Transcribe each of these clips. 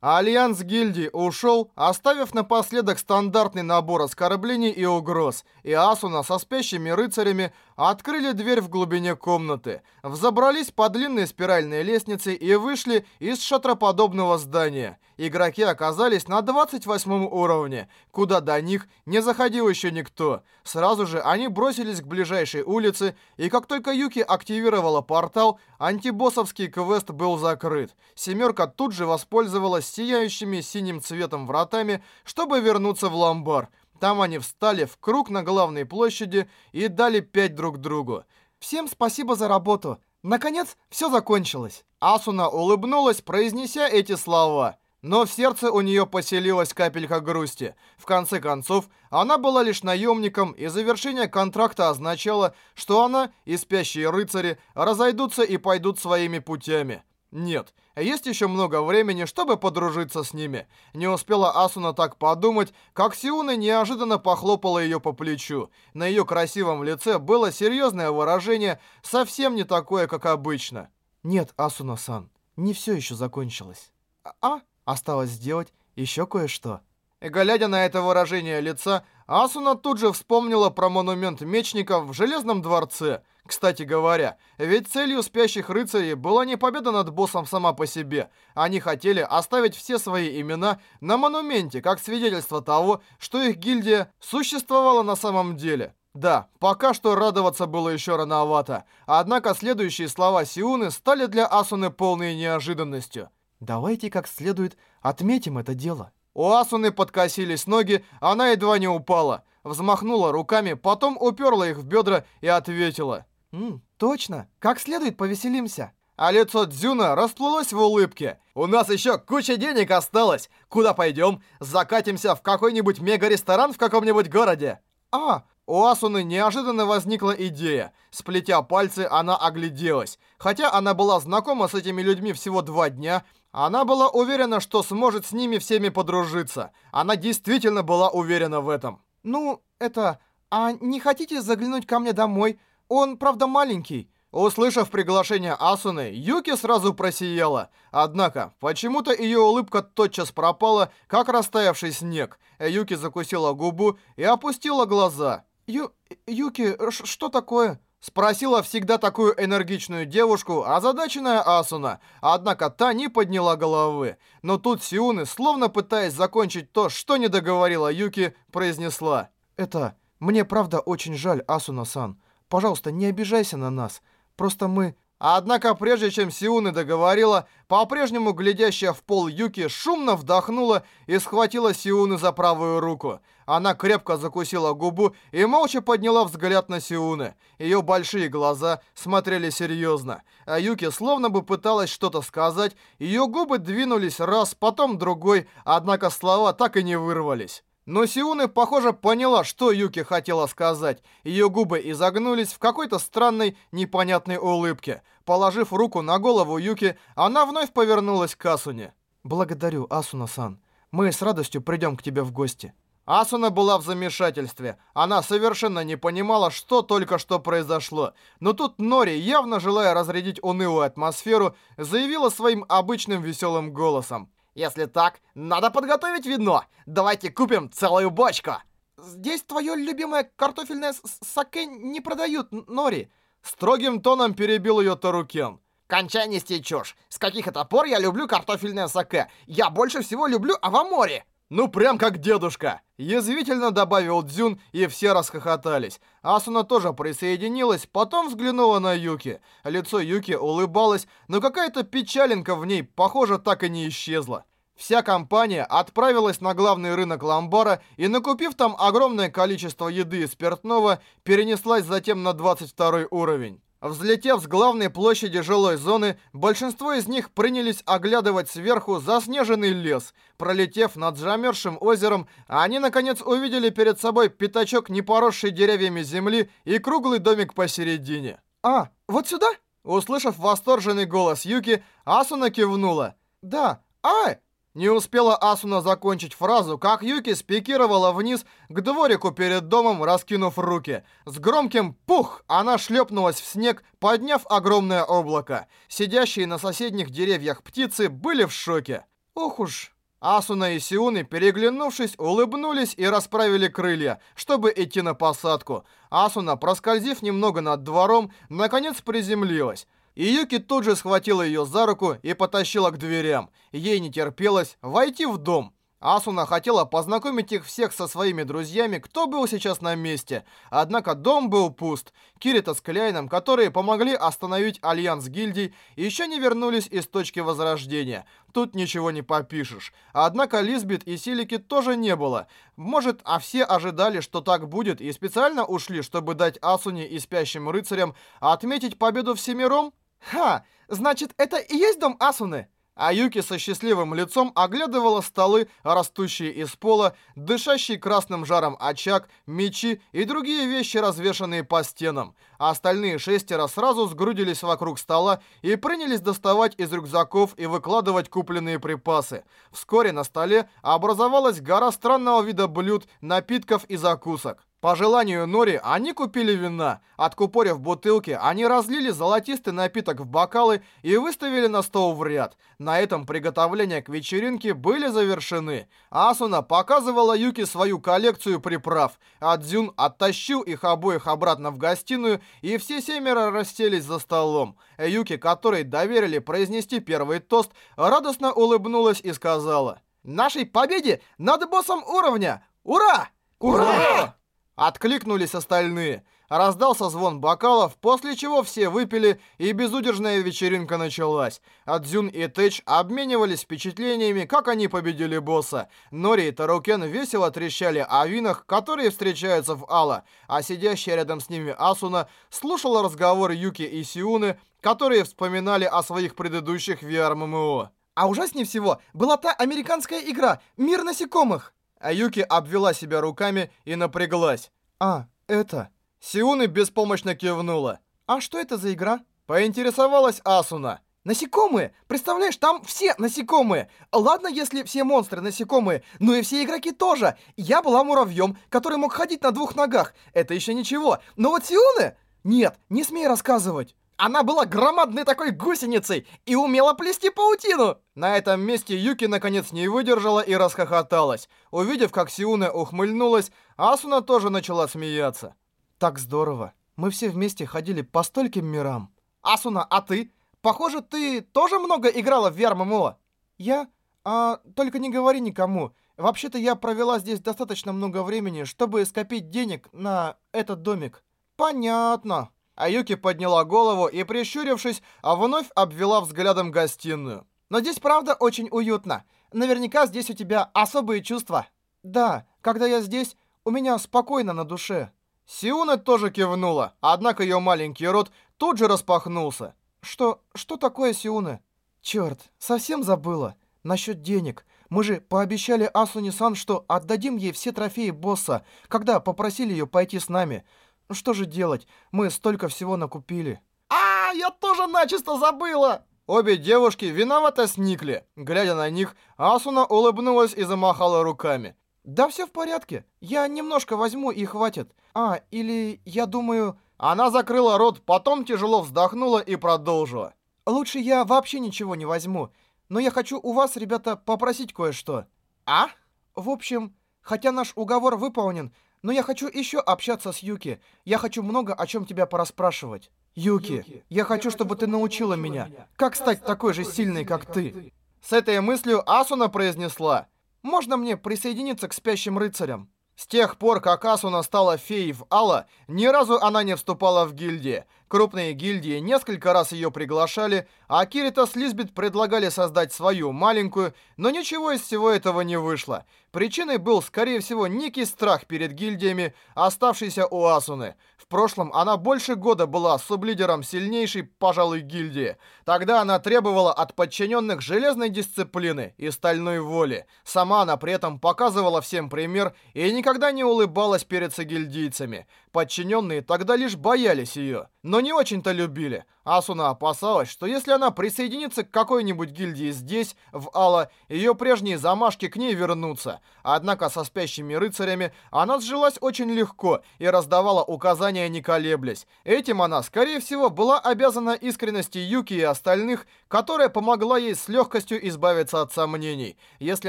Альянс гильдии ушел, оставив напоследок стандартный набор оскорблений и угроз, и Асуна со спящими рыцарями открыли дверь в глубине комнаты, взобрались по длинной спиральной лестнице и вышли из шатроподобного здания. Игроки оказались на 28 уровне, куда до них не заходил еще никто. Сразу же они бросились к ближайшей улице, и как только Юки активировала портал, антибоссовский квест был закрыт. Семерка тут же воспользовалась сияющими синим цветом вратами, чтобы вернуться в ломбар. Там они встали в круг на главной площади и дали пять друг другу. «Всем спасибо за работу. Наконец, все закончилось». Асуна улыбнулась, произнеся эти слова. Но в сердце у нее поселилась капелька грусти. В конце концов, она была лишь наемником, и завершение контракта означало, что она и спящие рыцари разойдутся и пойдут своими путями. Нет, есть еще много времени, чтобы подружиться с ними. Не успела Асуна так подумать, как Сиуна неожиданно похлопала ее по плечу. На ее красивом лице было серьезное выражение, совсем не такое, как обычно. «Нет, Асуна-сан, не все еще закончилось». «А?» Осталось сделать еще кое-что. И глядя на это выражение лица, Асуна тут же вспомнила про монумент мечников в Железном дворце. Кстати говоря, ведь целью спящих рыцарей была не победа над боссом сама по себе. Они хотели оставить все свои имена на монументе, как свидетельство того, что их гильдия существовала на самом деле. Да, пока что радоваться было еще рановато. Однако следующие слова Сиуны стали для Асуны полной неожиданностью. Давайте как следует отметим это дело. У Асуны подкосились ноги, она едва не упала. Взмахнула руками, потом уперла их в бедра и ответила. «Ммм, точно. Как следует повеселимся». А лицо Дзюна расплылось в улыбке. «У нас еще куча денег осталось. Куда пойдем? Закатимся в какой-нибудь мега-ресторан в каком-нибудь городе?» «А, у Асуны неожиданно возникла идея. Сплетя пальцы, она огляделась. Хотя она была знакома с этими людьми всего два дня, она была уверена, что сможет с ними всеми подружиться. Она действительно была уверена в этом. «Ну, это... А не хотите заглянуть ко мне домой? Он, правда, маленький». Услышав приглашение Асуны, Юки сразу просияла. Однако, почему-то ее улыбка тотчас пропала, как растаявший снег. Юки закусила губу и опустила глаза. Ю... Юки, что такое?» Спросила всегда такую энергичную девушку, озадаченная Асуна. Однако та не подняла головы. Но тут Сиуны, словно пытаясь закончить то, что не договорила Юки, произнесла. «Это... Мне правда очень жаль, Асуна-сан. Пожалуйста, не обижайся на нас. Просто мы... Однако, прежде чем Сиуны договорила, по-прежнему глядящая в пол Юки шумно вдохнула и схватила Сиуны за правую руку. Она крепко закусила губу и молча подняла взгляд на Сиуны. Ее большие глаза смотрели серьезно, а Юки словно бы пыталась что-то сказать, ее губы двинулись раз, потом другой, однако слова так и не вырвались. Но Сиуны, похоже, поняла, что Юки хотела сказать. Ее губы изогнулись в какой-то странной, непонятной улыбке. Положив руку на голову Юки, она вновь повернулась к Асуне. «Благодарю, Асуна-сан. Мы с радостью придем к тебе в гости». Асуна была в замешательстве. Она совершенно не понимала, что только что произошло. Но тут Нори, явно желая разрядить унылую атмосферу, заявила своим обычным веселым голосом. Если так, надо подготовить вино. Давайте купим целую бочку. Здесь твое любимое картофельное саке не продают, Нори. Строгим тоном перебил ее Тарукен. Кончай нести чушь. С каких это пор я люблю картофельное саке? Я больше всего люблю авамори. «Ну, прям как дедушка!» Язвительно добавил Дзюн, и все расхохотались. Асуна тоже присоединилась, потом взглянула на Юки. Лицо Юки улыбалось, но какая-то печалинка в ней, похоже, так и не исчезла. Вся компания отправилась на главный рынок Ламбара и, накупив там огромное количество еды и спиртного, перенеслась затем на 22 уровень. Взлетев с главной площади жилой зоны, большинство из них принялись оглядывать сверху заснеженный лес. Пролетев над замерзшим озером, они наконец увидели перед собой пятачок непоросшей деревьями земли и круглый домик посередине. «А, вот сюда?» Услышав восторженный голос Юки, Асуна кивнула. «Да, а, не успела Асуна закончить фразу, как Юки спикировала вниз к дворику перед домом, раскинув руки. С громким «пух» она шлепнулась в снег, подняв огромное облако. Сидящие на соседних деревьях птицы были в шоке. Ох уж. Асуна и Сиуны, переглянувшись, улыбнулись и расправили крылья, чтобы идти на посадку. Асуна, проскользив немного над двором, наконец приземлилась. И Юки тут же схватила ее за руку и потащила к дверям. Ей не терпелось войти в дом. Асуна хотела познакомить их всех со своими друзьями, кто был сейчас на месте. Однако дом был пуст. Кирита с Кляйном, которые помогли остановить альянс гильдий, еще не вернулись из точки возрождения. Тут ничего не попишешь. Однако Лизбет и Силики тоже не было. Может, а все ожидали, что так будет, и специально ушли, чтобы дать Асуне и спящим рыцарям отметить победу всемиром? Ха! Значит, это и есть дом Асуны? А Юки со счастливым лицом оглядывала столы, растущие из пола, дышащий красным жаром очаг, мечи и другие вещи, развешанные по стенам. А остальные шестеро сразу сгрудились вокруг стола и принялись доставать из рюкзаков и выкладывать купленные припасы. Вскоре на столе образовалась гора странного вида блюд, напитков и закусок. По желанию Нори, они купили вина. Откупорив бутылки, они разлили золотистый напиток в бокалы и выставили на стол в ряд. На этом приготовления к вечеринке были завершены. Асуна показывала Юки свою коллекцию приправ. А Дзюн оттащил их обоих обратно в гостиную, и все семеро расселись за столом. Юки, которой доверили произнести первый тост, радостно улыбнулась и сказала «Нашей победе над боссом уровня! Ура! Ура!», Ура! Откликнулись остальные. Раздался звон бокалов, после чего все выпили, и безудержная вечеринка началась. Адзюн и Тэч обменивались впечатлениями, как они победили босса. Нори и Тарукен весело трещали о винах, которые встречаются в Алла, а сидящая рядом с ними Асуна слушала разговор Юки и Сиуны, которые вспоминали о своих предыдущих VR-ММО. А ужаснее всего была та американская игра «Мир насекомых». А Юки обвела себя руками и напряглась. «А, это...» Сиуны беспомощно кивнула. «А что это за игра?» Поинтересовалась Асуна. «Насекомые! Представляешь, там все насекомые! Ладно, если все монстры насекомые, но и все игроки тоже! Я была муравьем, который мог ходить на двух ногах. Это еще ничего. Но вот Сиуны... Нет, не смей рассказывать!» Она была громадной такой гусеницей и умела плести паутину. На этом месте Юки наконец не выдержала и расхохоталась. Увидев, как Сиуна ухмыльнулась, Асуна тоже начала смеяться. Так здорово. Мы все вместе ходили по стольким мирам. Асуна, а ты? Похоже, ты тоже много играла в VR Я? А, только не говори никому. Вообще-то я провела здесь достаточно много времени, чтобы скопить денег на этот домик. Понятно. Аюки подняла голову и, прищурившись, вновь обвела взглядом гостиную. «Но здесь правда очень уютно. Наверняка здесь у тебя особые чувства». «Да, когда я здесь, у меня спокойно на душе». Сиуна тоже кивнула, однако ее маленький рот тут же распахнулся. «Что... что такое, Сиуна?» «Черт, совсем забыла. Насчет денег. Мы же пообещали Асуни-сан, что отдадим ей все трофеи босса, когда попросили ее пойти с нами. Ну что же делать? Мы столько всего накупили. А, я тоже начисто забыла! Обе девушки виновато сникли. Глядя на них, Асуна улыбнулась и замахала руками. «Да все в порядке. Я немножко возьму и хватит. А, или я думаю...» Она закрыла рот, потом тяжело вздохнула и продолжила. «Лучше я вообще ничего не возьму. Но я хочу у вас, ребята, попросить кое-что». «А?» «В общем, хотя наш уговор выполнен, но я хочу еще общаться с Юки. Я хочу много о чем тебя порасспрашивать. Юки, Юки я хочу, чтобы ты научила меня, как стать такой же сильной, как ты. С этой мыслью Асуна произнесла. Можно мне присоединиться к спящим рыцарям? С тех пор, как Асуна стала феей в Алла, ни разу она не вступала в гильдии. Крупные гильдии несколько раз ее приглашали, а Кирита с Лизбет предлагали создать свою маленькую, но ничего из всего этого не вышло. Причиной был, скорее всего, некий страх перед гильдиями, оставшийся у Асуны. В прошлом она больше года была сублидером сильнейшей, пожалуй, гильдии. Тогда она требовала от подчиненных железной дисциплины и стальной воли. Сама она при этом показывала всем пример и никогда не улыбалась перед согильдийцами. Подчиненные тогда лишь боялись ее. Но не очень-то любили. Асуна опасалась, что если она присоединится к какой-нибудь гильдии здесь, в Алла, ее прежние замашки к ней вернутся. Однако со спящими рыцарями она сжилась очень легко и раздавала указания не колеблясь. Этим она, скорее всего, была обязана искренности Юки и остальных, которая помогла ей с легкостью избавиться от сомнений. Если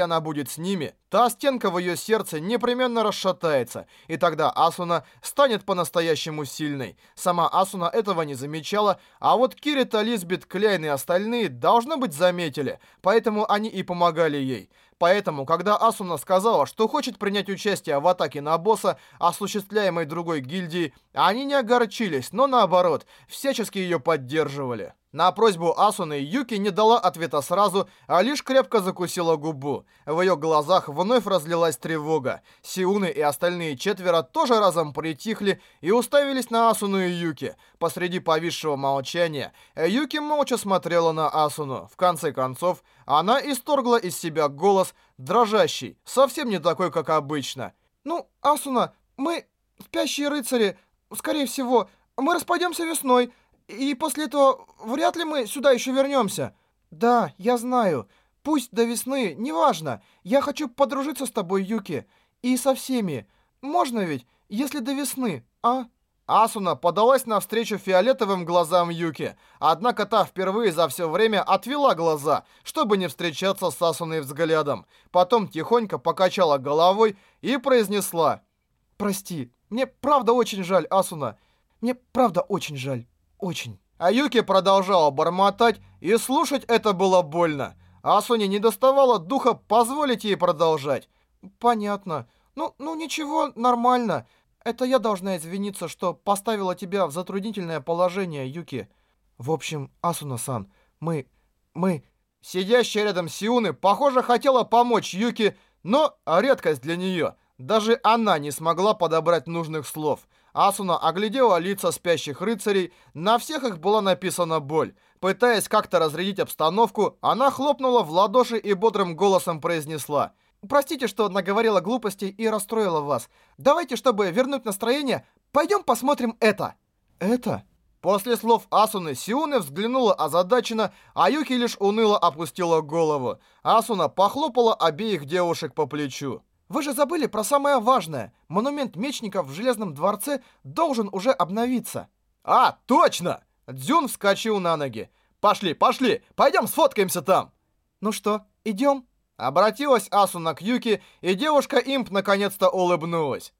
она будет с ними, та стенка в ее сердце непременно расшатается, и тогда Асуна станет по-настоящему сильной. Сама Асуна этого не замечала, а вот Кирита, Лизбет, Кляйн и остальные, должно быть, заметили, поэтому они и помогали ей. Поэтому, когда Асуна сказала, что хочет принять участие в атаке на босса, осуществляемой другой гильдией, они не огорчились, но наоборот, всячески ее поддерживали. На просьбу Асуны Юки не дала ответа сразу, а лишь крепко закусила губу. В ее глазах вновь разлилась тревога. Сиуны и остальные четверо тоже разом притихли и уставились на Асуну и Юки. Посреди повисшего молчания Юки молча смотрела на Асуну. В конце концов, она исторгла из себя голос, дрожащий, совсем не такой, как обычно. «Ну, Асуна, мы, спящие рыцари, скорее всего, мы распадемся весной». И после этого вряд ли мы сюда еще вернемся. Да, я знаю. Пусть до весны, неважно. Я хочу подружиться с тобой, Юки. И со всеми. Можно ведь, если до весны, а? Асуна подалась навстречу фиолетовым глазам Юки, однако та впервые за все время отвела глаза, чтобы не встречаться с Асуной взглядом. Потом тихонько покачала головой и произнесла «Прости, мне правда очень жаль, Асуна. Мне правда очень жаль». Очень. А Юки продолжала бормотать, и слушать это было больно. Асуне не доставало духа позволить ей продолжать. Понятно. Ну, ну ничего, нормально. Это я должна извиниться, что поставила тебя в затруднительное положение, Юки. В общем, Асуна-сан, мы... мы... Сидящая рядом Сиуны, похоже, хотела помочь Юки, но редкость для нее. Даже она не смогла подобрать нужных слов. Асуна оглядела лица спящих рыцарей, на всех их была написана боль. Пытаясь как-то разрядить обстановку, она хлопнула в ладоши и бодрым голосом произнесла. «Простите, что наговорила глупостей и расстроила вас. Давайте, чтобы вернуть настроение, пойдем посмотрим это». «Это?» После слов Асуны, Сиуны взглянула озадаченно, а Юки лишь уныло опустила голову. Асуна похлопала обеих девушек по плечу. Вы же забыли про самое важное. Монумент мечников в Железном дворце должен уже обновиться. А, точно! Дзюн вскочил на ноги. Пошли, пошли, пойдем сфоткаемся там. Ну что, идем? Обратилась Асуна к Юки, и девушка-имп наконец-то улыбнулась.